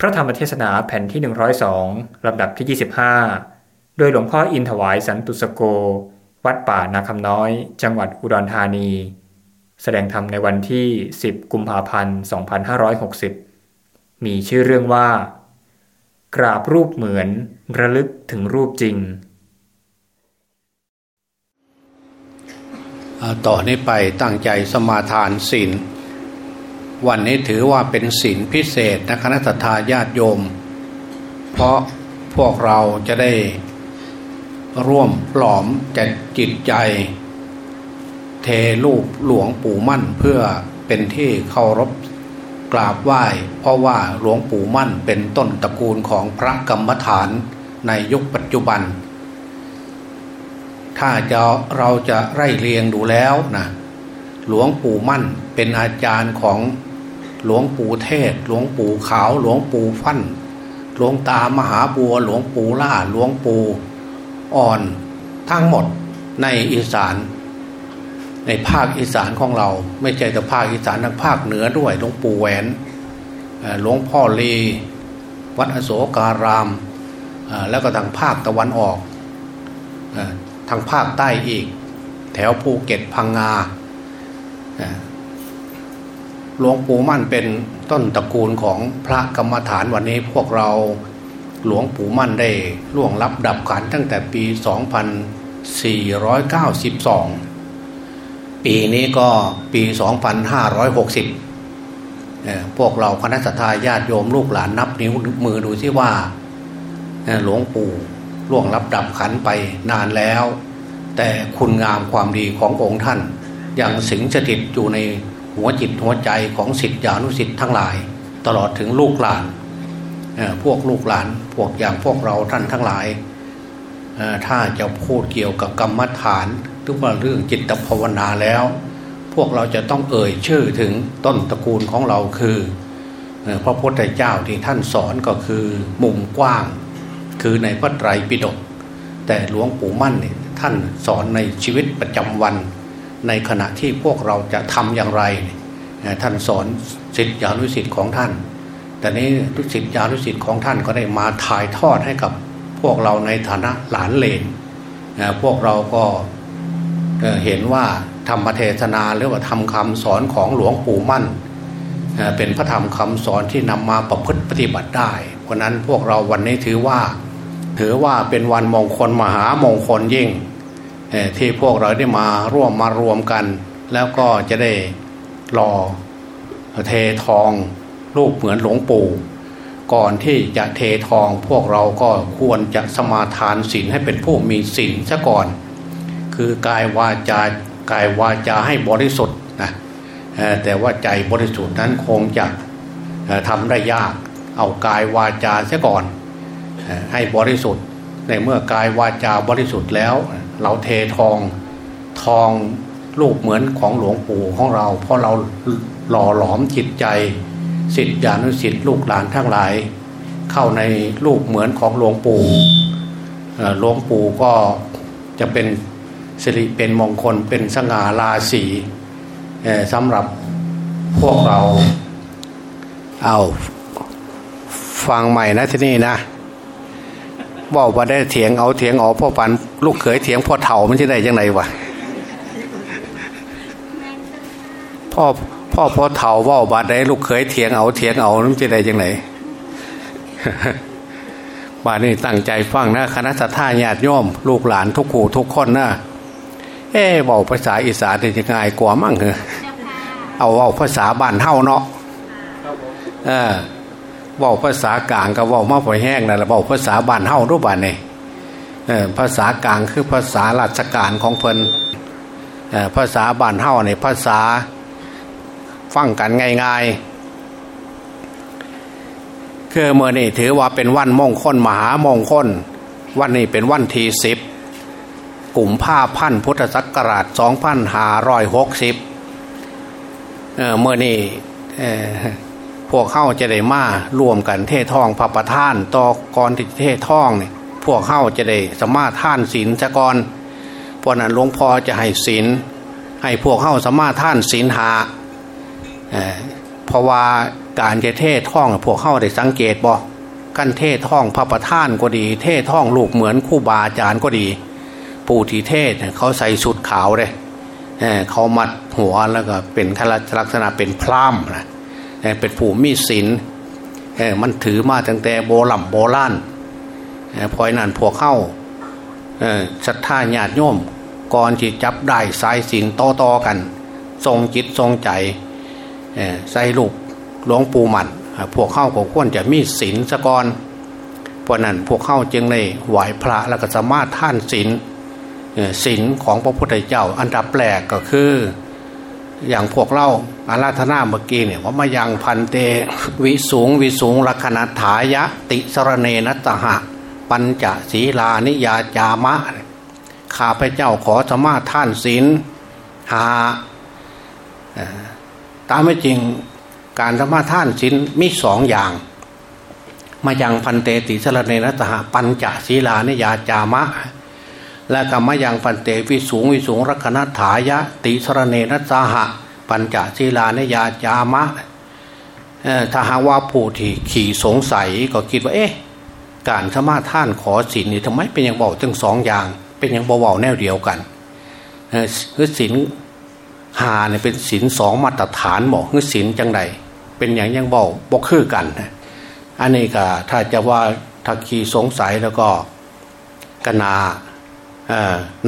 พระธรรมเทศนาแผ่นที่ 102 ลำดับที่ 25 โดยหลวงพ่ออินถวายสันตุสโก วัดป่านาคำน้อย จังหวัดอุดรธานี แสดงธรรมในวันที่ 10 กุมภาพันธ์ 2560 มีชื่อเรื่องว่า กราบรูปเหมือนระลึกถึงรูปจริง ต่อนนี้ไปตั้งใจสมาทานศีล วันนี้ถือว่าเป็นศีลพิเศษนะคณะทาญาติโยม เพราะพวกเราจะได้ร่วมหลอมจัดจิตใจ เทรูปหลวงปู่มั่นเพื่อเป็นที่เคารพกราบไหว้ เพราะว่าหลวงปู่มั่นเป็นต้นตระกูลของพระกรรมฐานในยุคปัจจุบัน ถ้าจะเราจะไล่เรียงดูแล้วนะหลวงปู่มั่นเป็นอาจารย์ของ หลวงปู่เทศ หลวงปู่ขาว หลวงปู่ฟั่น หลวงตามหาบัว หลวงปู่ล่า หลวงปู่อ่อนทั้งหมดในอีสาน ในภาคอีสานของเรา ไม่ใช่แต่ภาคอีสานทางภาคเหนือด้วยหลวงปู่แหวนหลวงพ่อเลีวัดอโศการาม แล้วก็ทางภาคตะวันออกทางภาคใต้อีก แถวภูเก็ตพังงา หลวงปู่มั่นเป็นต้นตระกูลของพระกรรมฐานวันนี้พวกเราหลวงปู่มั่นได้ล่วงลับดับขันตั้งแต่ปี 2492 ปีนี้ก็ปี 2560 พวกเราคณะสัตยาติโยมลูกหลานนับนิ้วมือดูที่ว่าหลวงปู่ล่วงลับดับขันไปนานแล้ว แต่คุณงามความดีขององค์ท่านยังสิงสถิตอยู่ใน หัวจิตหัวใจของสิทธิานุสิทธิ์ทั้งหลาย ตลอดถึงลูกหลานพวกลูกหลานพวกอย่างพวกเราท่านทั้งหลายถ้าจะพูดเกี่ยวกับกรรมฐานหรือว่าเรื่องจิตภาวนาแล้ว พวกเราจะต้องเอ่ยชื่อถึงต้นตระกูลของเราคือพระพุทธเจ้าที่ท่านสอนก็คือมุมกว้าง คือในพระไตรปิฎกแต่หลวงปู่มั่นเนี่ยท่านสอนในชีวิตประจำวัน ในขณะที่พวกเราจะทำอย่างไร ท่านสอนสิทธิานุสิทธิ์ของท่าน แต่นี้ทุกสิทธิานุสิทธิ์ของท่านก็ได้มาถ่ายทอดให้กับพวกเราในฐานะหลานเลนพวกเราก็เห็นว่าธรรมเทศนาหรือว่าทำคำสอนของหลวงปู่มั่น เป็นพระธรรมคำสอนที่นำมาประพฤติปฏิบัติได้ เพราะนั้นพวกเราวันนี้ถือว่า ถือว่าเป็นวันมงคลมหามงคลยิ่ง ที่พวกเราได้มาร่วมมารวมกัน แล้วก็จะได้รอเททองรูปเหมือนหลวงปู่ก่อนที่จะเททองพวกเราก็ควรจะสมาทานศีลให้เป็นผู้มีศีลซะก่อน คือกายวาจากายวาจาให้บริสุทธิ์นะแต่ว่าใจบริสุทธิ์นั้นคงจะทำได้ยากเอากายวาจาซะก่อนให้บริสุทธิ์ในเมื่อกายวาจาบริสุทธิ์แล้ว เราเททองทองรูปเหมือนของหลวงปู่ของเรา เพราะเราหล่อหลอมจิตใจสิทธิานุสิทธิลูกหลานทั้งหลาย เข้าในรูปเหมือนของหลวงปู่หลวงปู่ก็จะเป็นสิริเป็นมงคลเป็นสง่าราศีสำหรับพวกเราเอาฟังใหม่นะที่นี่นะ บอกว่าได้เถียงเอาเถียงเอาพ่อปันลูกเขยเถียงพ่อเถ่ามันจะได้ยังไงวะพ่อพ่อพ่อเถ่าว่าบาดได้ลูกเขยเถียงเอาเถียงเอามันจะได้ยังไงบาดนี้ตั้งใจฟังนะคณะสัตยาติโยมลูกหลานทุกขู่ทุกคนนะเอ๊บอกภาษาอีสานจะง่ายกว่ามั่งเหรอเอาเอาภาษาบ้านเท่าเนาะเออ ว่าภาษากลางกับว่ามาพอแห้งนั่นแหละว่าภาษาบ้านเฮ้ารูปบ้านเนี่ยภาษากลางคือภาษาราชการของเพิ่นภาษาบ้านเฮ้าเนี่ยภาษาฟังกันง่ายๆคือเมื่อนี่ถือว่าเป็นวันมงคลมหามงคลวันนี้เป็นวันที่สิบกลุ่มผ้าพันพุทธศักราชสองพันห้าร้อยหกสิบเมื่อนี่ พวกเข้าจะได้มารวมกันเททองพระประธานต่อกรที่เททองเนี่ยพวกเข้าจะได้สมาท่านศีลจะกรเพราะนั้นหลวงพ่อจะให้ศีลให้พวกเข้าสมาท่านศีลหาเพราะว่าการจะเทท่องพวกเข้าได้สังเกตบ่กันเทท่องพระประธานก็ดี เทท่องลูกเหมือนคู่บาอาจารย์ก็ดีปู่ทีเทศเขาใส่ชุดขาวเลยเขามัดหัวแล้วก็เป็นลักษณะเป็นพรามนะ เป็นผู้มีศีลมันถือมาตั้งแต่โบรำโบราณพอยนั่นพวกเข้าศรัทธาญาติโยมก่อนที่จับได้สายศีลต่อๆกัน ทรงจิตทรงใจใส่ลูกหลวงปู่มันพวกเข้าก็ควรจะมีศีลสะกอนเพราะนั้นพวกเข้าจึงในไหวพระแล้วก็สามารถท่านศีลศีลของพระพุทธเจ้าอันดับแรกก็คือ อย่างพวกเราอาราธนาเมื่อกี้เนี่ยว่ามายังพันเตวิสูงวิสูงลักษณถายะ ติสรเนนัตหะ ปัญจศีลานิยาจามะ ข้าพเจ้าขอสมาท่านศีลหาตามไม่จริงการสมาท่านศีลมีสองอย่าง มายังพันเตติสรเนนัตหะ ปัญจศีลานิยาจามะ และกรรมยังปันเตวิสูงวิสูงรักนัฐายะ ติสรเนนัสหะ ปัญจศีลานยาจามะถ้าหาว่าผู้ที่ขี่สงสัยก็คิดว่า เอ๊ะ การสมาท่านขอศีลนี่ทำไมเป็นอย่างเบอกทั้งสองอย่าง เป็นอย่างเบาๆแนวเดียวกันคือศีลหาเนี่ยเป็นศีลสองมาตรฐานบอกคือศีลจังใดเป็นอย่างยังเบาบกคือกันอันนี้ก็ถ้าจะว่าถ้าขี่สงสัยแล้วก็กนา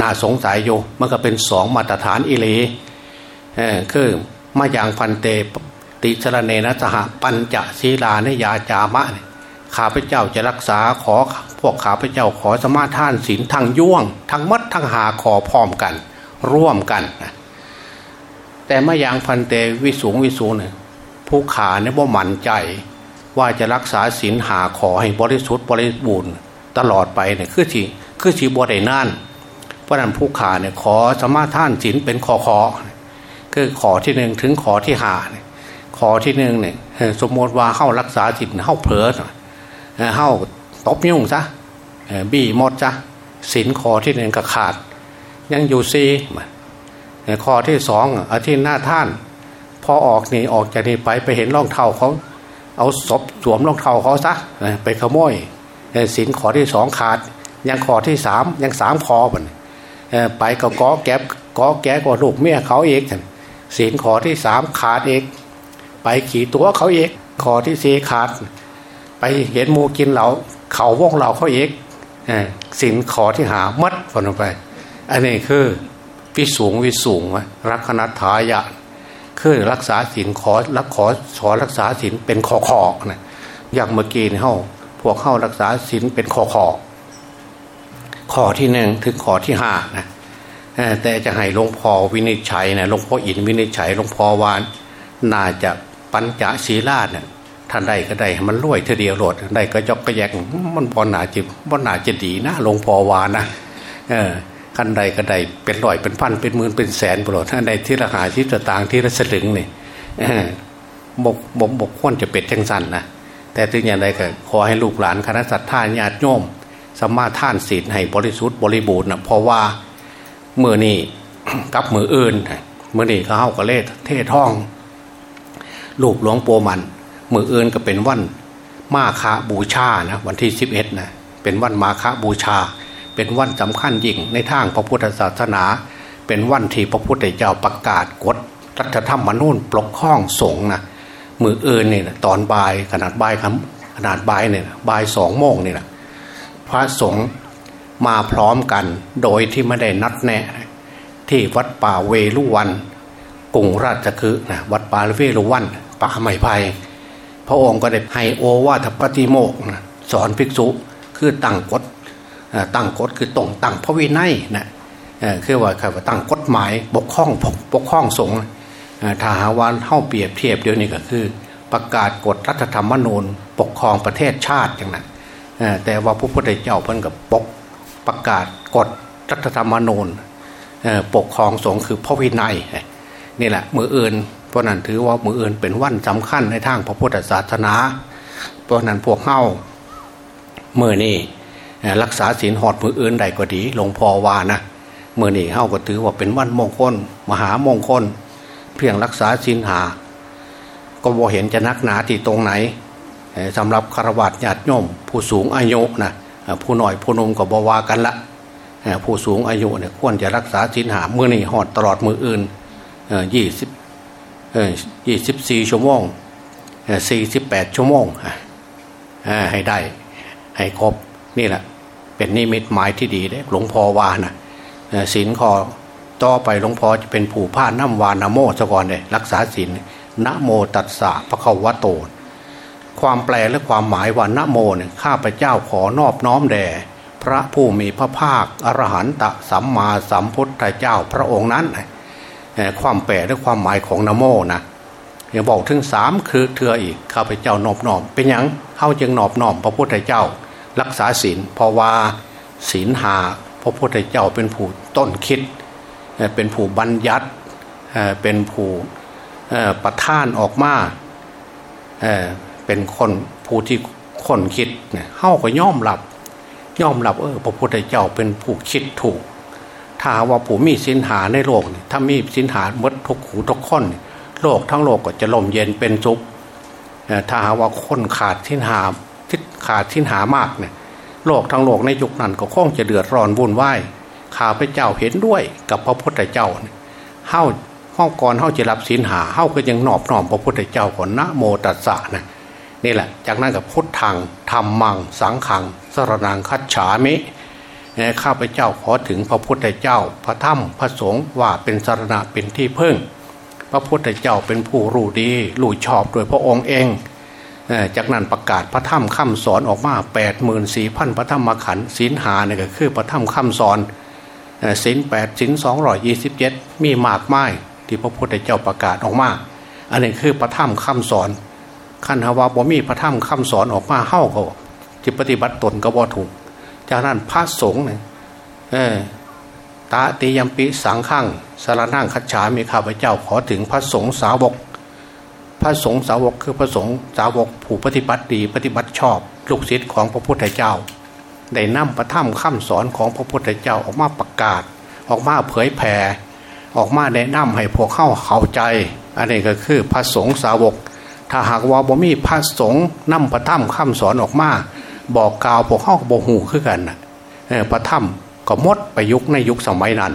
น่าสงสัยอยู่มันก็เป็นสองมาตรฐานอิเลคือมาอย่างพันเตติชรเนนะสหปัญจศีลาเนยาจามะข้าพเจ้าจะรักษาขอพวกข้าพเจ้าขอสมาทานศีลทั้งย่วง ทั้งมัดทั้งหาขอพร้อมกัน ร่วมกันแต่มาอย่างพันเตวิสูงวิสูงเนี่ยผู้ขาเนี่ยว่ามั่นใจ ว่าจะรักษาศีลหาขอให้บริสุทธิ์บริบูรณ์ตลอดไปเนี่ยคือที่คือชีบวได้น่าน เพราะนั้นผู้ขาเนี่ยขอสมาทานศีลเป็นขอขอคือขอที่หนึ่งถึงขอที่หาเนี่ยขอที่หนึ่งเนี่ยสมมติว่าเข้ารักษาศีลเข้าเผลอเข้าตบยุ่งซะบี้หมดซะศีลขอที่หนึ่งก็ขาด ยังอยู่ซีขอที่สองอาทิตย์หน้าท่าน พอออกนี่ออกจากนี่ไปไปเห็นรองเท้าเขาเอาศพสวมรองเท้าเขาซะไปขโมยศีลขอที่สองขาด ยังขอที่สามยังสามคอมัน ไปก็ก้อแก๊บก้อแก๊กว่าลูกเมียเขาเองศีลขอที่สามขาดเองไปขี่ตัวเขาเองขอที่สี่ขาด ไปเห็นมูกินเหลาเขาว่องเหลาเขาเองศีลขอที่หามัดฝนไป อันนี้คือวิสูงวิสูงรักขณทายะคือรักษาศีลขอรักขอขอรักษาศีลเป็นขอขอนะอย่างเมื่อกี้เนี่ยเขาพวกเข้ารักษาศีลเป็นขอขอ ข้อที่หนึ่งถึงข้อที่ห้านะแต่จะให้หลวงพ่อวินิจฉัยนะหลวงพ่ออินวินิจฉัยหลวงพ่อวานน่าจะปัญจศีลาเนี่ยท่านใดก็ได้มันรวยเทเดียวโหลดได้ก็จอกก็แยกมันพอหนาจิพอหนาจะดีนะหลวงพ่อวานนะเออขันใดก็ได้เป็นร้อยเป็นพันเป็นหมื่นเป็นแสนโปรดท่านใดที่ราคาที่ต่างที่ระสลึงเนี่ยบกบกบกควรจะเป็ดจังสันนะแต่ถึงอย่างไรก็ขอให้ลูกหลานคณะสัตยาญาติโยม สมาท่านศีลให้บริสุทธิ์บริบูรณ์นะเพราะว่าเมื่อนี้กับมืออื่นเมื่อนี้เขาเข้ากระเลทเทท่องลูกหลวงโปมันมืออื่นก็เป็นวันมาคาบูชานะวันที่สิบเอ็ดนะเป็นวันมาคาบูชา เป็นวันสำคัญยิ่งในทางพระพุทธศาสนา เป็นวันที่พระพุทธเจ้าประกาศกฎรัฐธรรมนูญปกครองสงฆ์นะมืออื่นเนี่ยตอนบ่ายขนาดบ่ายครับขนาดบ่ายเนี่ยบ่ายสองโมงเนี่แหละ พระสงฆ์มาพร้อมกัน โดยที่ไม่ได้นัดแนะที่วัดป่าเวลุวันกรุงราชคือนะวัดป่าเวลุวันป่าไม่ไผ่พระองค์ก็ได้ให้โอวาทปฏิโมกนะสอนภิกษุคือตั้งกฎตั้งกฎคือตรงตั้งพระวินัยนะคือว่าคือว่าตั้งกฎหมายปกครองปกครองสงฆ์ถ้าหาว่าเข้าเปรียบเทียบเดียวนี้ก็คือ ประกาศกฎรัฐธรรมนูญปกครองประเทศชาติอย่างนั้น แต่ว่าพระพุทธเจ้าเพิ่นกับปกประกาศกฎรัฐธรรมนูญปกครองสงฆ์คือพระวินัยนี่แหละมืออื่นเพราะนั้นถือว่ามืออื่นเป็นวันสำคัญในทางพระพุทธศาสนา เพราะนั้นพวกเฮ้าเมื่อนี้รักษาศีลหอดมืออื่นใดก็ดีหลวงพ่อว่านะเมื่อนี้เฮ้าก็ถือว่าเป็นวันมงคล มหามงคล เพียงรักษาศีลหา ก็บ่เห็นจะนักหนาที่ตรงไหน สำหรับคารวะญาติโยมผู้สูงอายุนะผู้หน่อยผู้นมก็บวากันละผู้สูงอายุเนี่ยควรจะรักษาศีลหาเมื่อนี่หอดตลอดมืออื่นยี่สิบยี่สิบสี่ชั่วโมงสี่สิบแปดชั่วโมงให้ได้ให้ครบนี่แหละเป็นนิมิตหมายที่ดีเลยหลวงพ่อวานะศีลคอต่อไปหลวงพ่อจะเป็นผู้ผ้าน้ำวานโมสก่อนเลยรักษาศีลนะโมตัสสะพระเขาวะโต ความแปลและความหมายว่านะโมเนี่ยข้าพเจ้าขอนอบน้อมแด่พระผู้มีพระภาคอรหันตสัมมาสัมพุทธเจ้าพระองค์นั้น ความแปลและความหมายของนโมนะอย่าบอกถึงสามคือเถืออีกข้าพเจ้านอบน้อมเป็นยังเข้าจึงนอบน้อมพระพุทธเจ้า รักษาศีลเพราะว่าศีลหาพระพุทธเจ้าเป็นผู้ต้นคิด เป็นผู้บัญญัติเป็นผู้ประท่านออกมา เป็นคนผู้ที่คนคิดเข้าก็ย่อมหลับย่อมรับเออพระพุทธเจ้าเป็นผู้คิดถูก ถ้าว่าผู้มีสินหาในโลกถ้ามีสินหามดทุกขูทุกคนโลกทั้งโลกก็จะลมเย็นเป็นสุขถ้าว่าคนขาดสินหาทิขาดสินหามากเนี่ยโลกทั้งโลกในยุคนั้นก็คงจะเดือดร้อนวุ่นวายข้าพเจ้าเห็นด้วยกับพระพุทธเจ้าเฮ้าเฮ้าก่อนเฮ้าจะรับสินหาเฮ้าก็ยังนอบนอมพระพุทธเจ้าก่อนนะโมตัสสะนะ นี่แหละ จากนั้นกับพุทธังธรรมัง สังขังสรนังคัจฉามิข้าพเจ้าขอถึงพระพุทธเจ้า พระธรรมพระสงฆ์ว่าเป็นสารณะเป็นที่พึ่ง พระพุทธเจ้าเป็นผู้รู้ดีรู้ชอบโดยพระองค์เอง จากนั้นประกาศพระธรรมคำสอนออกมา8ปดหมื่นสี่พันพระธรรมขันธ์ศีลหาเนี่ยก็คือพระธรรมคำสอนศีลแปดศีลสองร้อยยี่สิบเจ็ดมีมากไม้ที่พระพุทธเจ้าประกาศออกมา อันนี้คือพระธรรมคำสอน ขันหาวาบ่มีพระธรรมคำสอนออกมาเข้าก็จิตปฏิบัติตนก็บ่ถูก จากนั้นพระสงฆ์เนี่ยตาติยมปิสังขังสารนั่งคัจฉามีข้าพเจ้าขอถึงพระสงฆ์สาวก พระสงฆ์สาวกคือพระสงฆ์สาวกผู้ปฏิบัติดีปฏิบัติชอบ ลูกศิษย์ของพระพุทธเจ้า ได้นำพระธรรมคำสอนของพระพุทธเจ้าออกมาประกาศ ออกมาเผยแผ่ออกมาแนะนำให้พวกเข้าเข้าใจ อันนี้ก็คือพระสงฆ์สาวก ถ้าหากว่าบ่มีพระสงฆ์นำพระธรรมคำสอนออกมา บอกกล่าวพวกเข้าบ่หูขึ้นกันพระธรรมก็มดไปยุคในยุคสมัยนั้น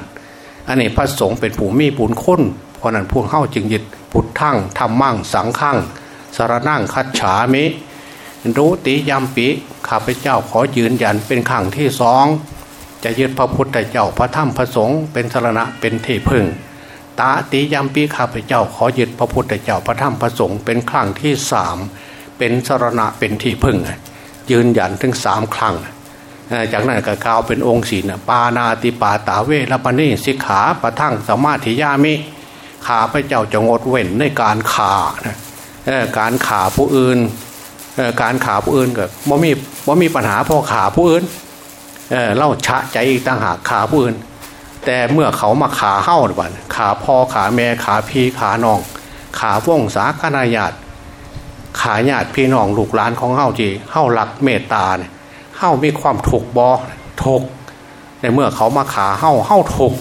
อันนี้พระสงฆ์เป็นผู้มีบุญคุณเพราะนั้นพวกเข้าจึงยึดพุทธังธรรมั่งสังขังสารนั่งคัดฉามิรู้ติยามปิข้าพเจ้าขอยืนยันเป็นขังที่สองจะยึดพระพุทธเจ้าพระธรรมพระสงฆ์เป็นสารณะเป็นที่พึ่ง ตาติยามปีข้าพเจ้าขอยึดพระพุทธเจ้าพระธรรมพระสงฆ์เป็นครั้งที่สามเป็นสรณะเป็นที่พึ่ง ยืนยันถึงสามครั้งจากนั้นก็กล่าวเป็นองค์ศีลปานาติปาตาเวรปณิสิกขาประทั่งสมาธิยามิขาพเจ้าจะงดเว้นในการขาการข่าผู้อื่นการข่าผู้อื่นก็บ่มีบ่มีปัญหาพอข่าผู้อื่นเล่าชะใจอีกต่างหากข่าผู้อื่น แต่เมื่อเขามาขาเข้าหรือเปล่าขาพ่อขาแม่ขาพี่ขาน้อง ขาว่องสาคนาญาติขาญาติพี่น้องลูกหลานของเข้าจีเข้าหลักเมตตาเนี่ยเข้ามีความถูกบอถูกในเมื่อเขามาขาเข้าเข้าถูก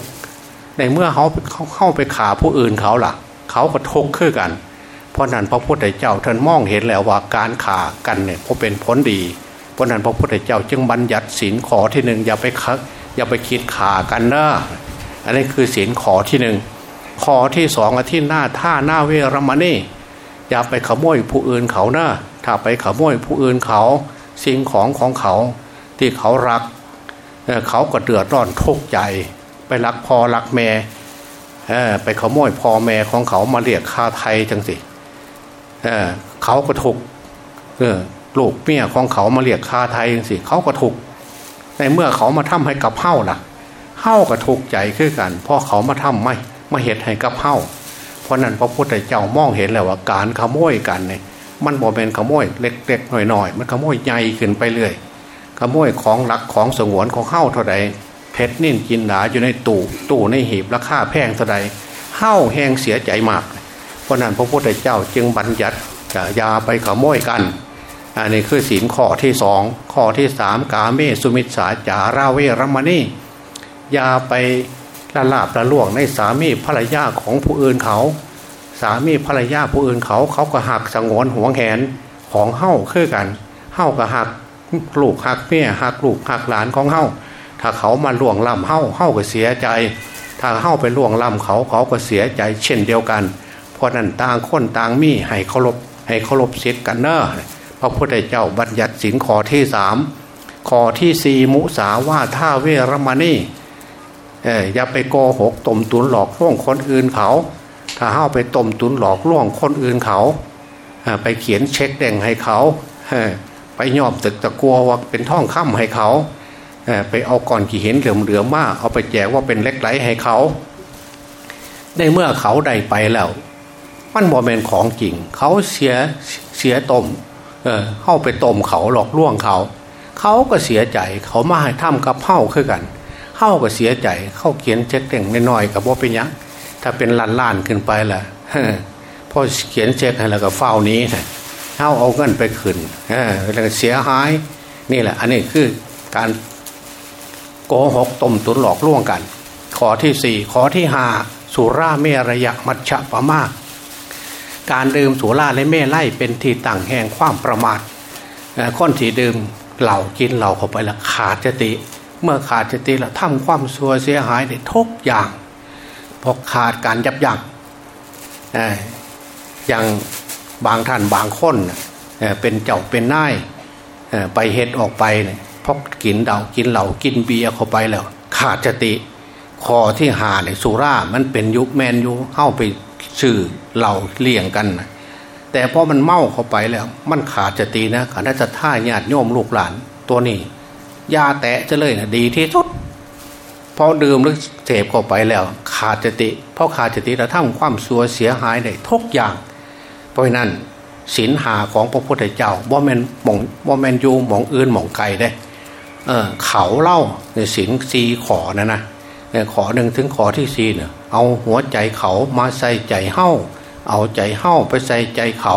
ในเมื่อเขาเขาเข้าไปขาผู้อื่นเขาล่ะ เขาก็ทุกข์ขึ้นกัน เพราะนั้นพระพุทธเจ้าท่านมองเห็นแล้วว่าการขากันเนี่ยพอเป็นผลดี เพราะนั้นพระพุทธเจ้าจึงบัญญัติศีลขอที่หนึ่งอย่าไป อย่าไปคิดขากันนะอันนี้คือศีลขอที่หนึ่งขอที่สองอที่หน้าท่าหน้าเวรมณีอย่าไปขโมยผู้อื่นเขานะถ้าไปขโมยผู้อื่นเขาสิ่งของของเขาที่เขารัก เขาก็เดือดร้อนทุกข์ใจ ไปรักพ่อรักแม่ไปขโมยพ่อแม่ของเขามาเรียกค่าไทยจังสิเเขาก็ถูกลูกเมียของเขามาเรียกค่าไทยจังสิเขาก็ถูก ในเมื่อเขามาทำให้กับเฮ้าล่ะเฮ้าก็ถูกใจขึ้นกันเพราะเขามาทำไม่มาเหตุให้กับเฮ้าเพราะนั้นพระพุทธเจ้ามองเห็นแล้วว่าการขโมยกันเนี่ยมันบ่เป็นขโมยเล็กๆหน่อยๆมันขโมยใหญ่ขึ้นไปเรื่อยขโมยของหลักของสงวนของเฮ้าเท่าใดเพชรนิ่นกินหนาอยู่ในตู้ตู้ในหีบราคาแพงเท่าใดเฮ้าแห้งเสียใจมาก เพราะนั้นพระพุทธเจ้าจึงบัญญัติยาไปขโมยกัน อันนี้คือศีลข้อที่สองข้อที่สามกาเมสุมิสาจาราเวรมณีอย่าไปละลาบละล่วงในสามีภรรยาของผู้อื่นเขา สามีภรรยาผู้อื่นเขา เขาก็หักสงวนห่วงแหนของเฮ้าคือกันเฮ้าก็หักลูกหักเมียหักลูกหักหลานของเฮ้าถ้าเขามาล่วงล้ำเฮ้าเฮ้าก็เสียใจ ถ้าเฮ้าไปล่วงล้ำเขาเขาก็เสียใจ เช่นเดียวกัน เพราะนั้นต่างคนต่างมีให้เคารพให้เคารพเสิทธิ์กันเนอะ ระพุทธเจ้าบัญญัติสินข้อที่สามข้อที่สี่มุสาว่าท่าเวรมณีเอออย่าไปโกหกต้มตุนหลอกล่วงคนอื่นเขา ถ้าเฮ้าไปต้มตุนหลอกล่วงคนอื่นเขา ไปเขียนเช็คแดงให้เขาไปยอบตึกตะกัวว่าเป็นท่องค่ำให้เขาไปเอาก่อนกี่เห็นเหลือมเหลือมากเอาไปแจกว่าเป็นเล็กไหลให้เขา ในเมื่อเขาได้ไปแล้ว มันบอเป็นของจริง เขาเสียเสียตม เออเข้าไปต้มเขาหลอกล่วงเขา เขาก็เสียใจเขามาให้ทำกับเฮ้าคือกันเฮ้าก็เสียใจเข้าเขียนเช็คแต่งน้อยๆกับว่าเป็นยังถ้าเป็นล้านล้านขึ้นไปล่ะพอเขียนเช็คให้แล้วก็เฝ้านี้เฮ้าเอาเงินไปคืนเออแล้วเสียหายนี่แหละ อันนี้คือการโกหกต้มตุนหลอกล่วงกัน ขอที่สี่ขอที่ห้าสุราเมรยะมัชฌะปะมาก การดื่มสุราและเม่ไล่เป็นที่ตั้งแห่งความประมาทคนที่ดื่มเหล่ากินเหล่าเข้าไปแล้วขาดสติ เมื่อขาดสติแล้วทำความซัวเสียหายได้ทุกอย่างพอขาดการยับยั้งอย่างบางท่านบางคนเป็นเจ้าเป็นนายไปเฮ็ดออกไปเนี่ยพอกินเดากินเหล่ากินเบียร์เข้าไปแล้ว ขาดสติคอที่หาเนี่ยสุรามันเป็นยุคแมนยุเข้าไป ชื่อเหล่าเลี่ยงกันนะแต่พอมันเมาเข้าไปแล้ว มันขาดสตินะขาดจะท่าญาติโยมลูกหลานตัวนี้ยาแตะจะเลยนะดีที่สุดพอดื่มหรือเสพเข้าไปแล้ว ขาดสติเพราะขาดสติแล้วทำความสัวเสียหายได้ทุกอย่าง เพราะนั้นศีลหาของพระพุทธเจ้าบ่แมนหมองบ่แมนยูหมองอื่นมองไกลได้เออเขาเล่าในศีลสีขอนะนะขอหนึ่งถึงขอที่สีเนี่ย เอาหัวใจเขามาใส่ใจเฮ้าเอาใจเฮ้าไปใส่ใจเขา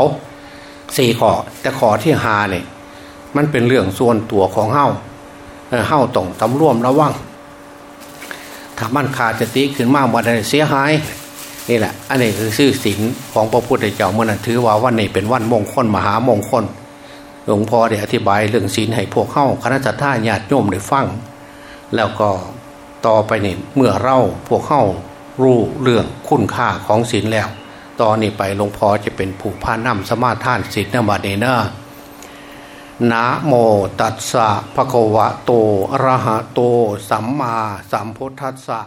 สี่ข้อแต่ข้อที่หาเนี่ยมันเป็นเรื่องส่วนตัวของเฮ้าเฮ้าต้องตำร่วมระวังถ้ามันขาดสติขึ้นมากวันเสียหายนี่แหละ อันนี้คือชื่อศีลของพระพุทธเจ้าเมื่อนั้นถือว่าวันนี้เป็นวันมงคลมหามงคลหลวงพ่อได้อธิบายเรื่องศีลให้พวกเข้าคณะท่าญาติโยมได้ฟัง แล้วก็ต่อไปนี่เมื่อเราพวกเข้า รู้เรื่องคุณค่าของศีลแล้ว ตอนนี้ไปหลวงพ่อจะเป็นผู้พานำสมาทานศีลนมาเนเนนะโมตัสสะภะคะวะโตอะระหะโต สัมมาสัมพุทธัสสะ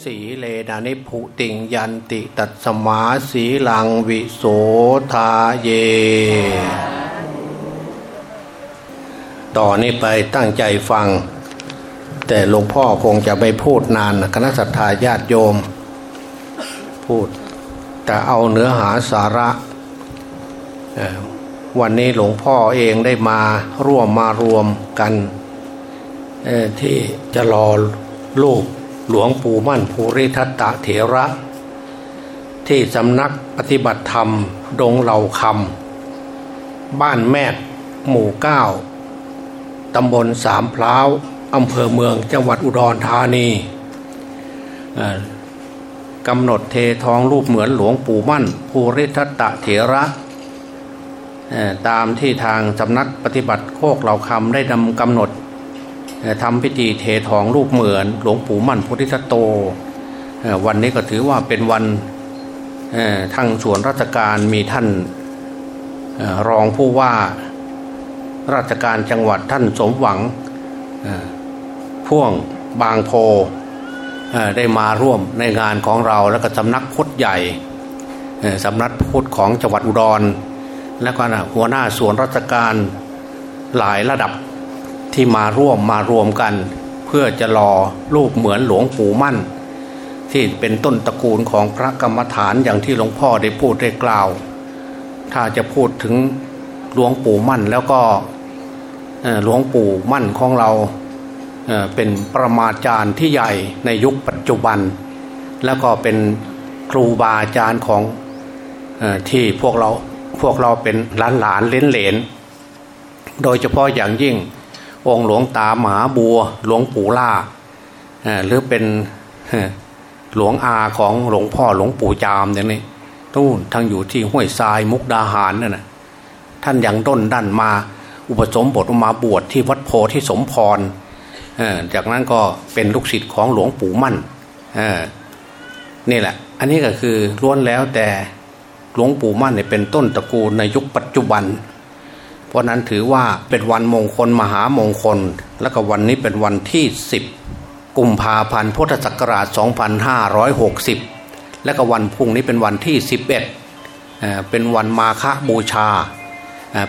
สีเลนะนิพุติงยันติตัสมาสีลังวิโสทาเย ต่อนนี้ไปตั้งใจฟัง แต่หลวงพ่อคงจะไม่พูดนานคณะสัตยาญาติโยม พูด แต่เอาเนื้อหาสาระ วันนี้หลวงพ่อเองได้มาร่วมมารวมกันที่จะรอลูกหลวงปู่มั่นภูริทัตตะเถระ ที่สำนักปฏิบัติธรรม ดงเหล่าคำบ้านแม่หมู่เก้าตำบลสามพร้าว อำเภอเมืองจังหวัดอุดรธานีกำหนดเททองรูปเหมือนหลวงปู่มั่น ภูริทัตตะเถระตามที่ทางสำนักปฏิบัติโคกเหล่าคำได้นำกำหนดทำพิธีเททองรูปเหมือนหลวงปู่มั่นพุทธิตโต วันนี้ก็ถือว่าเป็นวันทางส่วนราชการมีท่านรองผู้ว่าราชการจังหวัดท่านสมหวัง พ่วงบางโพได้มาร่วมในงานของเราแล้วก็สำนักพุทธใหญ่สำนักพุทธของจังหวัดอุดร แล้วก็หัวหน้าส่วนราชการหลายระดับที่มาร่วมมารวมกัน เพื่อจะรอรูปเหมือนหลวงปู่มั่น ที่เป็นต้นตระกูลของพระกรรมฐานอย่างที่หลวงพ่อได้พูดได้กล่าว ถ้าจะพูดถึงหลวงปู่มั่นแล้วก็หลวงปู่มั่นของเรา เป็นประมาจารย์ที่ใหญ่ในยุคปัจจุบัน แล้วก็เป็นครูบาอาจารย์ของที่พวกเราพวกเราเป็นหลานหลานเลนเลนโดยเฉพาะอย่างยิ่งองค์หลวงตาหมาบัวหลวงปู่ล่าหรือเป็นหลวงอาของหลวงพ่อหลวงปู่จามอย่างนี้ตู้นทั้งอยู่ที่ห้วยทรายมุกดาหารนั่นนะท่านยังด้นดันมาอุปสมบทมาบวชที่วัดโพธิสมพร จากนั้นก็เป็นลูกศิษย์ของหลวงปู่มั่นนี่แหละ อันนี้ก็คือล้วนแล้วแต่หลวงปู่มั่นเนี่ยเป็นต้นตระกูลในยุคปัจจุบัน เพราะนั้นถือว่าเป็นวันมงคลมหามงคล แล้วก็วันนี้เป็นวันที่ 10 กุมภาพันธ์พุทธศักราช 2560 และก็วันพุ่งนี้เป็นวันที่ 11 เป็นวันมาฆบูชา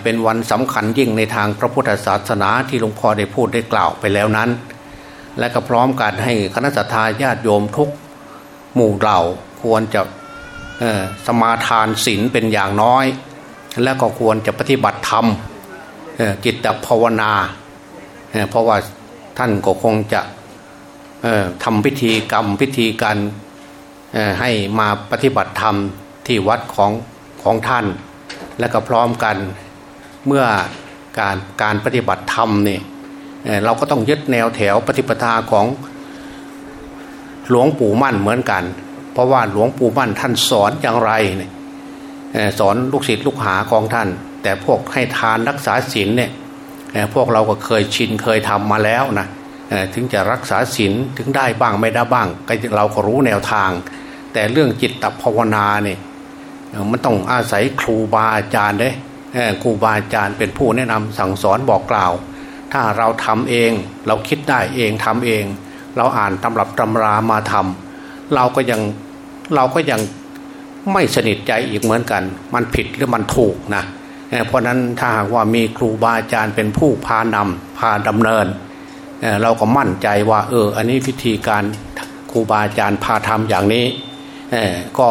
เป็นวันสำคัญยิ่งในทางพระพุทธศาสนาที่หลวงพ่อได้พูดได้กล่าวไปแล้วนั้น และก็พร้อมกันให้คณะสัตยาญาติโยมทุกหมู่เหล่าควรจะสมาทานศีลเป็นอย่างน้อย และก็ควรจะปฏิบัติธรรมจิตภาวนาเพราะว่าท่านก็คงจะทำพิธีกรรมพิธีการให้มาปฏิบัติธรรมที่วัดของของท่าน และก็พร้อมกัน เมื่อการการปฏิบัติธรรมเนี่ยเราก็ต้องยึดแนวแถวปฏิปทาของหลวงปู่มั่นเหมือนกัน เพราะว่าหลวงปู่มั่นท่านสอนอย่างไรเนี่ยสอนลูกศิษย์ลูกหาของท่าน แต่พวกให้ทานรักษาศีลเนี่ยพวกเราก็เคยชินเคยทำมาแล้วนะถึงจะรักษาศีลถึงได้บ้างไม่ได้บ้างเราก็รู้แนวทาง แต่เรื่องจิตตภาวนาเนี่ยมันต้องอาศัยครูบาอาจารย์เด้ ครูบาอาจารย์เป็นผู้แนะนำสั่งสอนบอกกล่าว ถ้าเราทำเองเราคิดได้เองทำเอง เราอ่านตำรับตำรามาทำเราก็ยังเราก็ยังไม่สนิทใจอีกเหมือนกัน มันผิดหรือมันถูกนะเพราะนั้นถ้าหากว่ามีครูบาอาจารย์เป็นผู้พานำพาดำเนินเราก็มั่นใจว่า เออ อันนี้พิธีการครูบาอาจารย์พาทำอย่างนี้ก็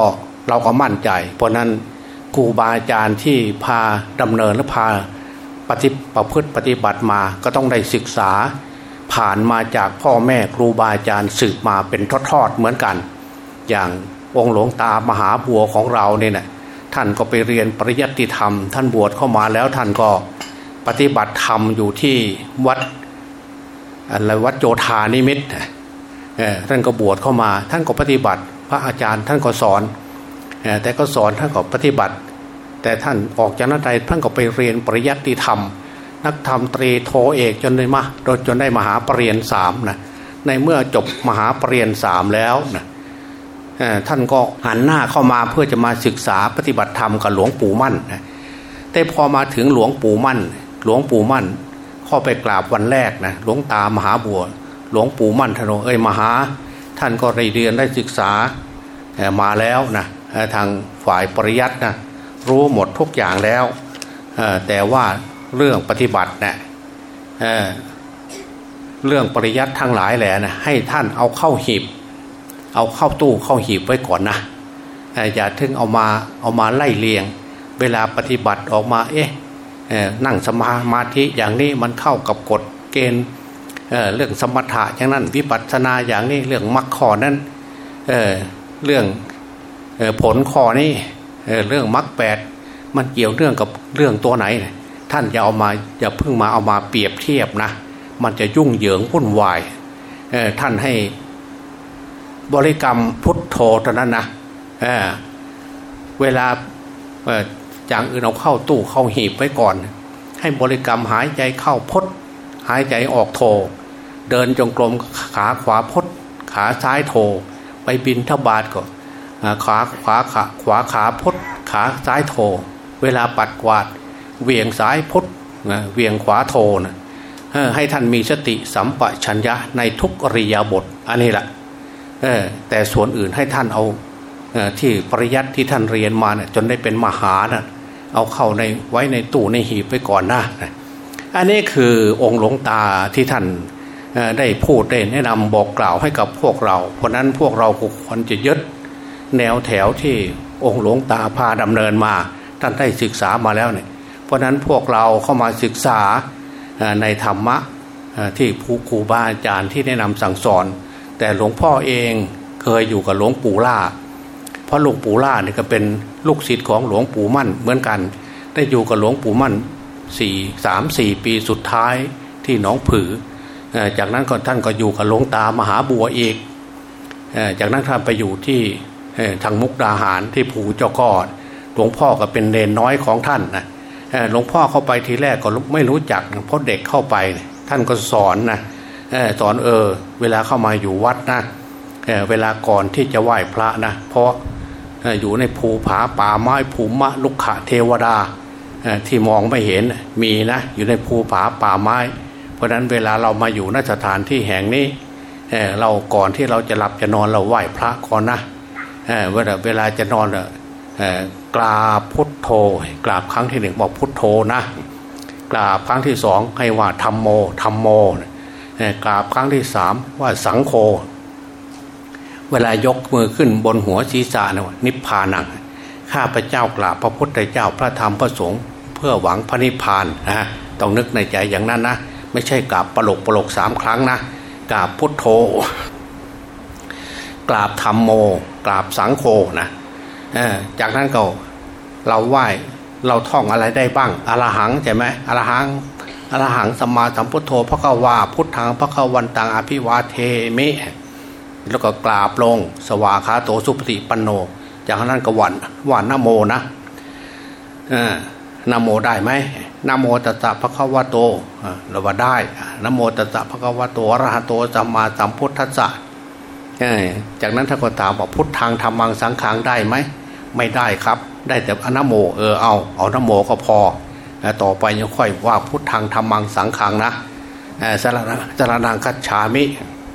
เราก็มั่นใจ เพราะนั้น ครูบาอาจารย์ที่พาดำเนินและพาปฏิประพฤติปฏิบัติมาก็ต้องได้ศึกษา ผ่านมาจากพ่อแม่ครูบาอาจารย์สืบมาเป็นทอดๆเหมือนกัน อย่างองค์หลวงตามหาบัวของเราเนี่ยนะท่านก็ไปเรียนปริยัติธรรม ท่านบวชเข้ามาแล้วท่านก็ปฏิบัติธรรมอยู่ที่วัดอะไรวัดโจธานิมิตท่านก็บวชเข้ามา ท่านก็ปฏิบัติ พระอาจารย์ท่านก็สอน แต่ก็สอนท่านก็ปฏิบัติ แต่ท่านออกจากนั้นไปท่านก็ไปเรียนปริยัติธรรม นักธรรมตรีโทเอกจนได้มาโดยจนได้มหาปรริญญาสามนะในเมื่อจบมหาปรริญญาสามแล้วนะท่านก็หันหน้าเข้ามาเพื่อจะมาศึกษาปฏิบัติธรรมกับหลวงปู่มั่นนะแต่พอมาถึงหลวงปู่มั่น หลวงปู่มั่นเข้าไปกราบวันแรกนะหลวงตามหาบัว หลวงปู่มั่นท่านเอ้ยมหา ท่านก็ได้เรียนได้ศึกษามาแล้วนะ ทางฝ่ายปริยัตินะรู้หมดทุกอย่างแล้วแต่ว่าเรื่องปฏิบัติเนะี่ยเรื่องปริยัติทั้งหลายแหละนะให้ท่านเอาเข้าหีบ เอาเข้าตู้เข้าหีบไว้ก่อนนะอย่าถึงเอามาเอามาไล่เลียง เวลาปฏิบัติออกมาเอ๊ะนั่งสมามาธิอย่างนี้มันเข้ากับกฎเกณฑ์เเรื่องสมถะอย่างนั้นวิปัสสนาอย่างนี้เรื่องมรรคข้อนั้นเเรื่อง ผลข้อนี้เรื่องมรรคแปดมันเกี่ยวเรื่องกับเรื่องตัวไหน ท่านอย่าเอามาอย่าเพิ่งมาเอามาเปรียบเทียบนะ มันจะยุ่งเหยิงวุ่นวายท่านให้บริกรรมพุทโธเท่านั้นนะเเวลาจางอื่นเอาเข้าตู้เข้าหีบไว้ก่อน ให้บริกรรมหายใจเข้าพดหายใจออกโท เดินจงกรมขาขวาพดขาซ้ายโท ไปบินทบาทก็ ขาขวาขาขวาขาพดขาซ้ายโทเวลาปัดกวาดเวียงซ้ายพดเวียงขวาโทนะให้ท่านมีสติสัมปชัญญะในทุกอริยาบทอันนี้แหละแต่ส่วนอื่นให้ท่านเอาที่ปริยัติที่ท่านเรียนมาจนได้เป็นมหานะเอาเข้าในไว้ในตู้ในหีบไปก่อนนะอันนี้คือองค์หลวงตาที่ท่านได้พูดได้แนะนำบอกกล่าวให้กับพวกเรา เพราะนั้นพวกเราควรจะยึด แนวแถวที่องค์หลวงตาพาดำเนินมา ท่านได้ศึกษามาแล้วเนี่ยเพราะนั้นพวกเราเข้ามาศึกษาในธรรมะที่ผู้ครูบาอาจารย์ที่แนะนำสั่งสอน แต่หลวงพ่อเองเคยอยู่กับหลวงปู่ล่า เพราะหลวงปู่ล่าเนี่ยก็เป็นลูกศิษย์ของหลวงปู่มั่นเหมือนกัน ได้อยู่กับหลวงปู่มั่นสี่สามสี่ปีสุดท้ายที่หนองผือ จากนั้นก็ท่านก็อยู่กับหลวงตามหาบัวอีก จากนั้นท่านไปอยู่ที่ ทางมุกดาหารที่ภูเจ้าก้อหลวงพ่อก็เป็นเนนน้อยของท่านนะหลวงพ่อเข้าไปทีแรกก็ไม่รู้จักเพราะเด็กเข้าไป ท่านก็สอนนะสอนเออ เวลาเข้ามาอยู่วัดนะเเวลาก่อนที่จะไหว้พระนะ เพราะอยู่ในภูผาป่าไม้ภูมะลุกขะเทวดาที่มองไม่เห็นมีนะ อยู่ในภูผาป่าไม้ เพราะนั้นเวลาเรามาอยู่นสถานที่แห่งนี้เเราก่อนที่เราจะหลับจะนอนเราไหว้พระก่อนนะ เวลาเวลาจะนอนกราบพุทโธกราบครั้งที่หนึ่งบอกพุทโธนะกราบครั้งที่สองให้ว่าธรรมโมธรรมโมกราบครั้งที่สามว่าสังโฆเวลายกมือขึ้นบนหัวศีรษะนะนิพพานังข้าพระเจ้ากราบพระพุทธเจ้าพระธรรมพระสงฆ์เพื่อหวังพระนิพพานนะต้องนึกในใจอย่างนั้นนะ ไม่ใช่กราบปลกปลกสามครั้งนะกราบพุทโธ กราบธรรมโม กราบสังโฆนะจากนั้นก็เราไหว้เราท่องอะไรได้บ้างอรหังใช่ไหมอรหังอรหังสัมมาสัมพุทโธพระกวาพุทธังพระกวันตังอภิวาเทมิแล้วก็กราบลง สวาคาโตสุปฏิปันโน จากนั้นก็หวันว่านโมนะนโมได้ไหมนโมตัสสะพระคัมภโตเราว่าได้นโมตัสสะพระคัมภโตอรหะโตสัมมาสัมพุทธัสสะ จากนั้นท่านก็ถามว่าพุทธังธรรมังสังขังได้ไหมไม่ได้ครับ ได้แต่อนโมเออเอาเอานโมก็พอต่อไปยังค่อยว่าพุทธังธรรมังสังขังนะสารสารนังคัจฉามิ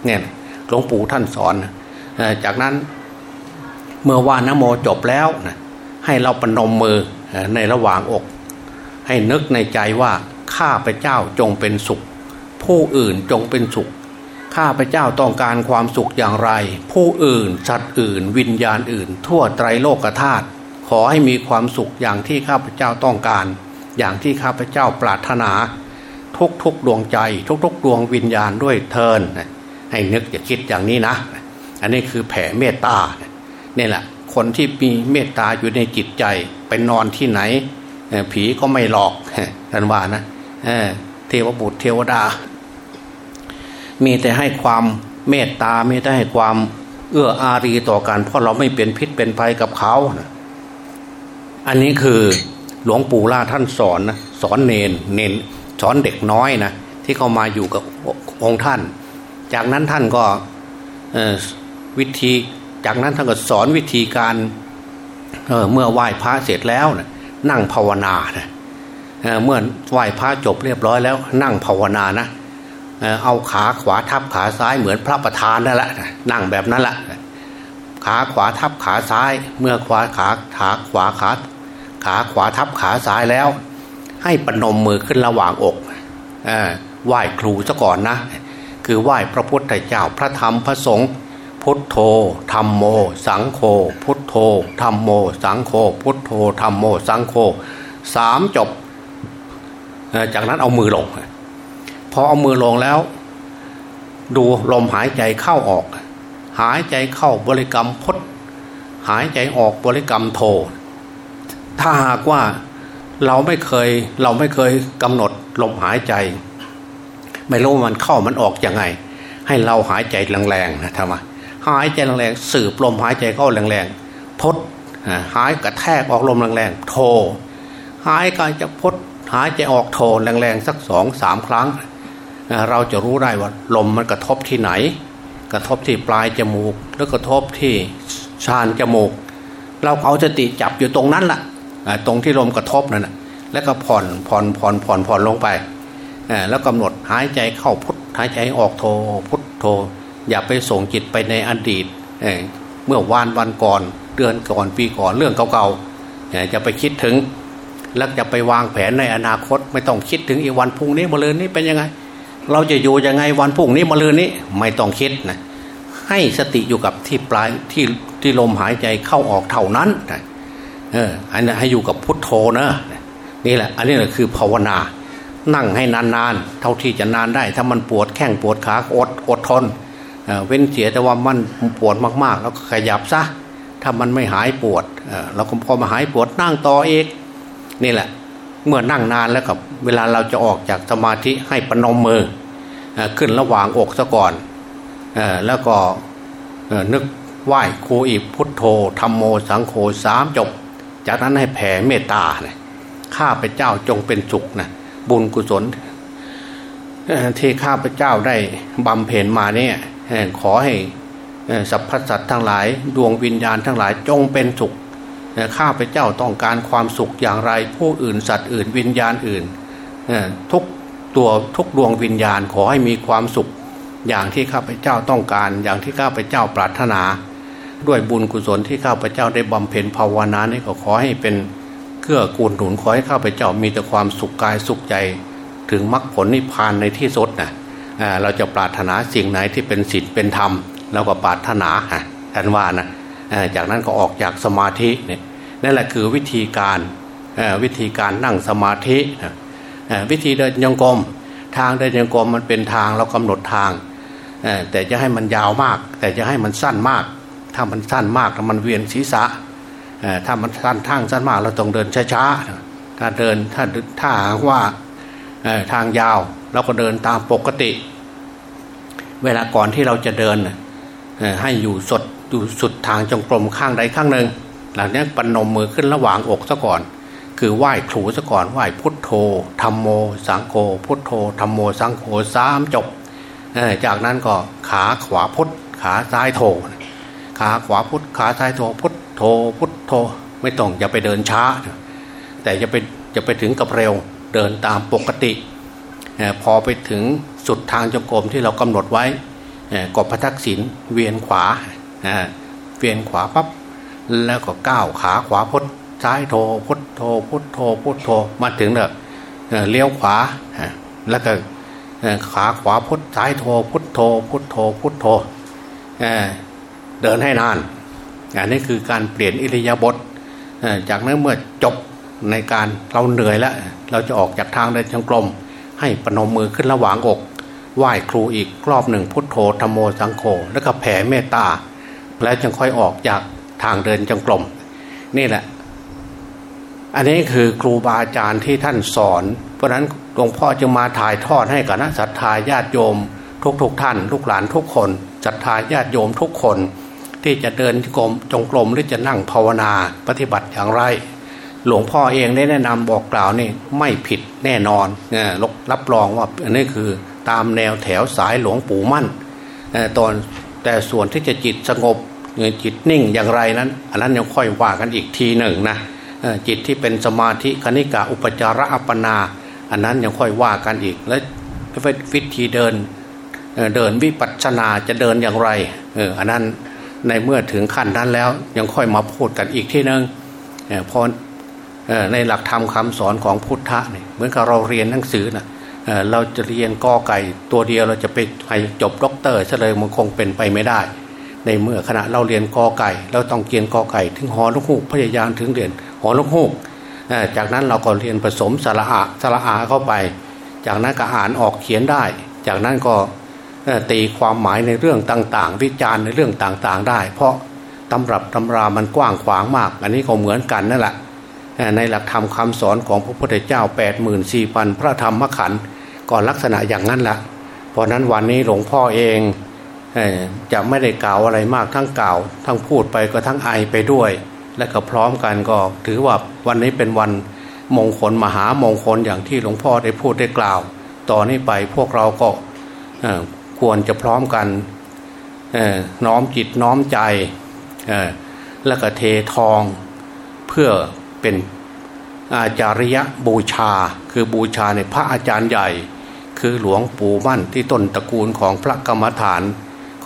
เนี่ยหลวงปู่ท่านสอน จากนั้นเมื่อว่านโมจบแล้วนะให้เราปนมมือในระหว่างอก ให้นึกในใจว่าข้าพเจ้าจงเป็นสุข ผู้อื่นจงเป็นสุข ข้าพเจ้าต้องการความสุขอย่างไร ผู้อื่นสัตว์อื่น วิญญาณอื่น ทั่วไตรโลกธาตุขอให้มีความสุขอย่างที่ข้าพเจ้าต้องการ อย่างที่ข้าพเจ้าปรารถนา ทุกทุกดวงใจ ทุกทุกดวงวิญญาณด้วยเทินให้นึกอย่าคิดอย่างนี้นะ อันนี้คือแผ่เมตตาเนี่ยแหละ คนที่มีเมตตาอยู่ในจิตใจไปนอนที่ไหน ผีก็ไม่หลอกท่านว่านะเทวบุตรเทวดา มีแต่ให้ความเมตตาไม่ได้ให้ความเอื้ออารีต่อกันเพราะเราไม่เป็นพิษเป็นภัยกับเขา อันนี้คือหลวงปู่ล่าท่านสอนนะสอนเนนเนนสอนเด็กน้อยนะที่เขามาอยู่กับองค์ท่าน จากนั้นท่านก็วิธีจากนั้นท่านก็สอนวิธีการเเมื่อไหว้พระเสร็จแล้วนะนั่งภาวนานะเเมื่อไหว้พระจบเรียบร้อยแล้ว นั่งภาวนานะ เอาขาขวาทับขาซ้ายเหมือนพระประธานนั่นแหละนั่งแบบนั้นแหละขาขวาทับขาซ้าย เมื่อขวาขาขาขวาขาขาขวาทับขาซ้ายแล้ว ให้ปนมมือขึ้นระหว่างอกไหว้ครูซะก่อนนะ คือไหว้พระพุทธเจ้าพระธรรมพระสงฆ์พุทโธธรรมโม สังโฆพุทโธธรรมโม สังโฆพุทโธธรรมโม สังโฆสามจบ จากนั้นเอามือลง พอเอามือลงแล้ว ดูลมหายใจเข้าออก หายใจเข้าบริกรรมพุทหายใจออกบริกรรมโท ถ้าหากว่าเราไม่เคยเราไม่เคยกำหนดลมหายใจ ไม่รู้มันเข้ามันออกยังไง ให้เราหายใจแรงๆนะทำไมหายใจแรงๆสืบลมหายใจเข้าแรงๆพดหายกระแทกออกลมแรงๆโท หายกายจะพดหายใจออกโทแรงๆสักสองสามครั้ง เราจะรู้ได้ว่าลมมันกระทบที่ไหน กระทบที่ปลายจมูก แล้วกระทบที่ชานจมูก เราเอาสติจับอยู่ตรงนั้นแหละตรงที่ลมกระทบนั่นแหละแล้วก็ผ่อนผ่อนผ่อนผ่อนผ่อนลงไปแล้วกำหนดหายใจเข้าพุทหายใจออกโทพุทโท อย่าไปส่งจิตไปในอดีตเมื่อวานวันก่อนเดือนก่อนปีก่อนเรื่องเก่าๆจะไปคิดถึง แล้วจะไปวางแผนในอนาคต ไม่ต้องคิดถึงอีวันพรุ่งนี้มาเลยนี่เป็นยังไง เราจะอยู่ยังไงวันพรุ่งนี้มาเลยนี้ไม่ต้องคิดนะให้สติอยู่กับที่ปลายที่ที่ลมหายใจเข้าออกเท่านั้นเอออันนี้ให้อยู่กับพุทโธนะนี่แหละ อันนี้แหละคือภาวนา นั่งให้นานๆ เท่าที่จะนานได้ ถ้ามันปวดแข้งปวดขาอดอดทนเว้นเสียแต่ว่ามันปวดมากๆ แล้วขยับซะถ้ามันไม่หายปวดเราก็พอมาหายปวดนั่งต่อเองนี่แหละ เมื่อนั่งนานแล้วกับเวลาเราจะออกจากสมาธิให้ปนมมือขึ้นระหว่างอกซะก่อนแล้วก็นึกไหว้ครูอีกพุทโธธรรมโมสังโฆสามจบ จากนั้นให้แผ่เมตตาเนี่ยข้าพเจ้าจงเป็นสุขนะบุญกุศลที่ข้าพเจ้าได้บำเพ็ญมาเนี่ยขอให้สรรพสัตว์ทั้งหลาย ดวงวิญญาณทั้งหลายจงเป็นสุข ข้าพเจ้าต้องการความสุขอย่างไร ผู้อื่นสัตว์อื่นวิญญาณอื่นทุกตัวทุกดวงวิญญาณขอให้มีความสุข อย่างที่ข้าพเจ้าต้องการ อย่างที่ข้าพเจ้าปรารถนา ด้วยบุญกุศลที่ข้าพเจ้าได้บำเพ็ญภาวนานี้ก็ขอให้เป็นเกื้อกูลหนุนขอให้ข้าพเจ้ามีแต่ความสุขกายสุขใจ ถึงมรรคผลนิพพานในที่สุดนะเราจะปรารถนาสิ่งไหนที่เป็นศีลเป็นธรรมเราก็ปรารถนาท่านว่านะจากนั้นก็ออกจากสมาธิเนี่ย นั่นแหละคือวิธีการวิธีการนั่งสมาธิวิธีเดินยังกรมทางเดินยังกรมมันเป็นทางเรากำหนดทางแต่จะให้มันยาวมาก แต่จะให้มันสั้นมาก ถ้ามันสั้นมากมันเวียนศีรษะถ้ามันสั้นทางสั้นมากเราต้องเดินช้าๆถ้าเดินถ้าถ้าว่าทางยาวเราก็เดินตามปกติ เวลาก่อนที่เราจะเดินให้อยู่สดอยู่สุดทางจงกรมข้างใดข้างหนึ่ง หลังนี้ปนมมือขึ้นระหว่างอกซะก่อน คือไหว้ครูซะก่อนไหว้พุทโธธรรมโม สังโฆพุทโธธรรมโมสังโฆสามจบจากนั้นก็ขาขวาพุทขาซ้ายโธขาขวาพุทขาซ้ายโธพุทโธพุทโธไม่ต้องอย่าไปเดินช้า แต่จะไปจะไปถึงกับเร็วเดินตามปกติพอไปถึงสุดทางจงกรมที่เรากำหนดไว้กบพระทักษิณเวียนขวาเวียนขวาปั๊บ แล้วก็ก้าวขาขวาพุทซ้ายโทพุทโทพุทโทพุทโทมาถึงเนี่ยเลี้ยวขวาแล้วก็ขาขวาพุทซ้ายโทพุทโทพุทโทพุทโทเดินให้นานอันนี้คือการเปลี่ยนอิริยาบถจากนั้นเมื่อจบในการเราเหนื่อยแล้ว เราจะออกจากทางเดินจงกรมให้ปนมมือขึ้นระหว่างอกไหว้ครูอีกรอบหนึ่งพุทโธธรรมโมสังโฆแล้วก็แผ่เมตตา แล้วจึงค่อยออกจาก ทางเดินจงกรมนี่แหละ อันนี้คือครูบาอาจารย์ที่ท่านสอน เพราะนั้นหลวงพ่อจึงมาถ่ายทอดให้กับนักศรัทธาญาติโยม ทุกๆทท่าน ลูกหลานทุกคนศรัทธาญาติโยมทุกคน ที่จะเดินกรมจงกรมหรือจะนั่งภาวนาปฏิบัติอย่างไร หลวงพ่อเองได้แนะนำบอกกล่าวนี่ไม่ผิดแน่นอนเนี่ยรับรองว่าอันนี้คือตามแนวแถวสายหลวงปู่มั่นตอนแต่ส่วนที่จะจิตสงบ จิตนิ่งอย่างไรนั้น อันนั้นยังค่อยว่ากันอีกทีหนึ่งนะจิตที่เป็นสมาธิคณิกาอุปจาระอัปนา อันนั้นยังค่อยว่ากันอีก และวิธีเดินเดินวิปัสสนาจะเดินอย่างไรอันนั้นในเมื่อถึงขั้นนั้นแล้วยังค่อยมาพูดกันอีกทีหนึ่งพอในหลักธรรมคาสอนของพุทธะเนี่ยเหมือนกับเราเรียนหนังสือนะเราจะเรียนกอไก่ตัวเดียวเราจะไปให้จบด็อกเตอร์เฉลยมันคงเป็นไปไม่ได้ ในเมื่อขณะเราเรียนกอไก่ เราต้องเรียนกอไก่ ถึงหอลูกฮูกพยายามถึงเรียนหอลูกฮูกจากนั้นเราก็เรียนผสมสระอาสระอาเข้าไป จากนั้นก็อ่านออกเขียนได้ จากนั้นก็ตีความหมายในเรื่องต่างๆ วิจารณ์ในเรื่องต่างๆได้ เพราะตำรับตำรามันกว้างขวางมาก อันนี้ก็เหมือนกันนั่นแหละในหลักธรรมคาสอนของพระพุทธเจ้า 8 4 0 0 0พันพระธรรมขันธ์ก็ลักษณะอย่างนั้นแหละเพราะนั้นวันนี้หลวงพ่อเอง จะไม่ได้กล่าวอะไรมากทั้งกล่าว ทั้งพูดไปก็ทั้งไอไปด้วย และก็พร้อมกันก็ถือว่าวันนี้เป็นวันมงคลมหามงคลอย่างที่หลวงพ่อได้พูดได้กล่าว ต่อนนี้ไปพวกเราก็ควรจะพร้อมกันน้อมจิตน้อมใจแล้วก็เททองเพื่อเป็นอาจาริยบูชา คือบูชาในพระอาจารย์ใหญ่ คือหลวงปู่มั่นที่ต้นตระกูลของพระกรรมฐาน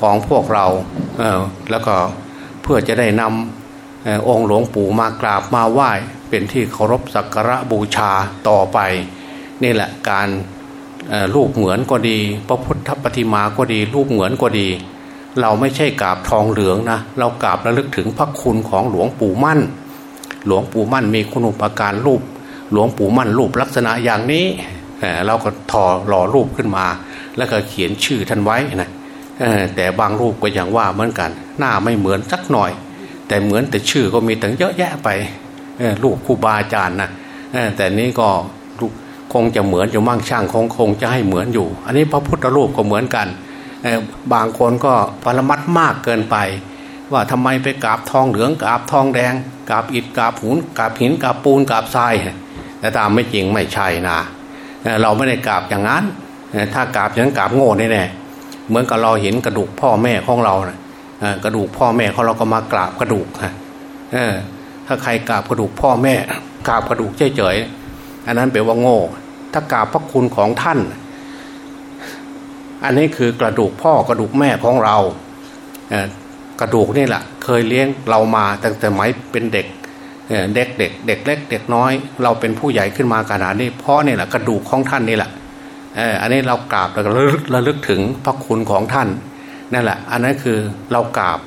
ของพวกเราแล้วก็เพื่อจะได้นำองค์หลวงปู่มากราบมาไหว้เป็นที่เคารพสักการะบูชาต่อไป นี่แหละการรูปเหมือนก็ดี พระพุทธปฏิมาก็ดี รูปเหมือนก็ดี เราไม่ใช่กราบทองเหลืองนะ เรากราบระลึกถึงพระคุณของหลวงปู่มั่น หลวงปู่มั่นมีคุณอุปการรูป หลวงปู่มั่นรูปลักษณะอย่างนี้ เราก็ถอหล่อรูปขึ้นมา แล้วก็เขียนชื่อท่านไว้นะ แต่บางรูปก็อย่างว่าเหมือนกัน หน้าไม่เหมือนสักหน่อย แต่เหมือนแต่ชื่อก็มีตั้งเยอะแยะไปรูปครูบาอาจารย์นะแต่นี้ก็คงจะเหมือนอยู่มั่งช่างคงคงจะให้เหมือนอยู่ อันนี้พระพุทธรูปก็เหมือนกัน บางคนก็ปรมัดมากเกินไป ว่าทำไมไปกราบทองเหลืองกราบทองแดงกราบอิฐกราบหุนกราบหินกราบปูนกราบทรายแต่ตามไม่จริงไม่ใช่นะเราไม่ได้กราบอย่างนั้น ถ้ากราบอย่างนั้นกราบโง่แน่ๆ เหมือนกับเราเห็นกระดูกพ่อแม่ของเรานะกระดูกพ่อแม่ของเราก็มากราบกระดูกฮะถ้าใครกราบกระดูกพ่อแม่กราบกระดูกเฉยๆอันนั้นแปลว่าโง่ ถ้ากราบพระคุณของท่าน อันนี้คือกระดูกพ่อกระดูกแม่ของเรากระดูกนี่แหละเคยเลี้ยงเรามาตั้งแต่ไหมเป็นเด็กเด็กเด็กเด็กเล็กเด็กน้อย เราเป็นผู้ใหญ่ขึ้นมาขนาดนี้เพราะนี่แหละกระดูกของท่านนี่แหละ อันนี้เรากราบแล้วระลึกระลึกถึงพระคุณของท่านนั่นแหละ อันนั้นคือเรากราบ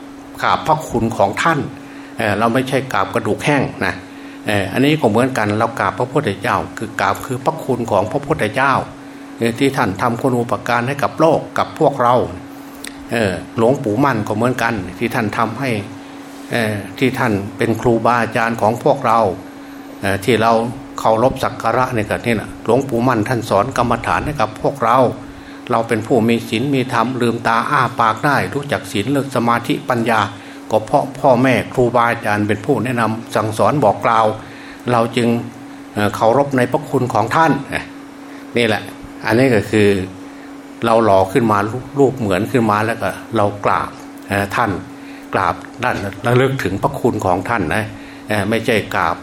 กราบพระคุณของท่านเเราไม่ใช่กราบกระดูกแห้งนะอันนี้ก็เหมือนกันเรากราบพระพุทธเจ้า คือกราบคือพระคุณของพระพุทธเจ้าที่ท่านทำคุณอุปการให้กับโลกกับพวกเราหลวงปู่มั่นก็เหมือนกัน ที่ท่านทำให้ที่ท่านเป็นครูบาอาจารย์ของพวกเราที่เรา เคารพสักการะในกันนี่นะหลวงปู่มั่นท่านสอนกรรมฐานให้กับพวกเรา เราเป็นผู้มีศีลมีธรรมลืมตาอ้าปากได้ รู้จักศีลเลิกสมาธิปัญญา ก็เพราะพ่อแม่ครูบาอาจารย์เป็นผู้แนะนำสั่งสอนบอกกล่าว เราจึงเคารพในพระคุณของท่านนี่แหละ อันนี้ก็คือเราหล่อขึ้นมารูปเหมือนขึ้นมาแล้วก็เรากราบท่านกราบด้านระลึกถึงพระคุณของท่านนะไม่ใช่กราบ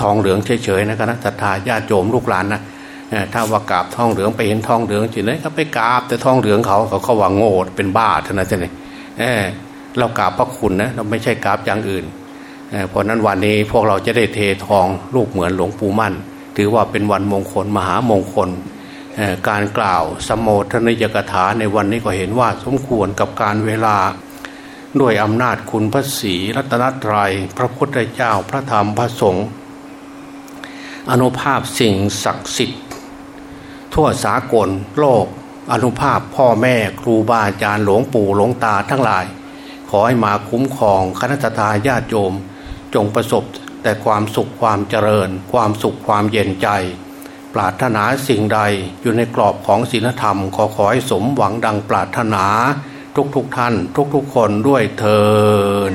ทองเหลืองเฉยๆนะคณะสัตยาญาติโยมลูกหลานนะถ้าว่ากราบทองเหลืองไปเห็นทองเหลืองจีเลยก็ไปกราบแต่ทองเหลืองเขาเขาเขาว่าโง่เป็นบ้าเท่านั้นเองเรากราบพระคุณนะเราไม่ใช่กราบอย่างอื่นเพราะนั้นวันนี้พวกเราจะได้เททองลูกเหมือนหลวงปู่มั่น ถือว่าเป็นวันมงคลมหามงคลการกล่าวสมโภชนิยกถาในวันนี้ก็เห็นว่าสมควรกับการเวลา ด้วยอำนาจคุณพระศรีรัตนตรยัยพระพุทธเจ้าพระธรรมพระสงฆ์ อนุภาพสิ่งศักดิ์สิทธิ์ทั่วสากลโลก อนุภาพพ่อแม่ครูบาอาจารย์หลวงปู่หลวงตาทั้งหลาย ขอให้มาคุ้มครองคณะทาญาติโยม จงประสบแต่ความสุขความเจริญ ความสุขความเย็นใจ ปรารถนาสิ่งใดอยู่ในกรอบของศีลธรรม ขอขอให้สมหวังดังปรารถนาทุกๆทท่าน ทุกๆคนด้วยเทอ